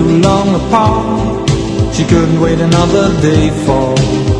too long apart. She couldn't wait another day for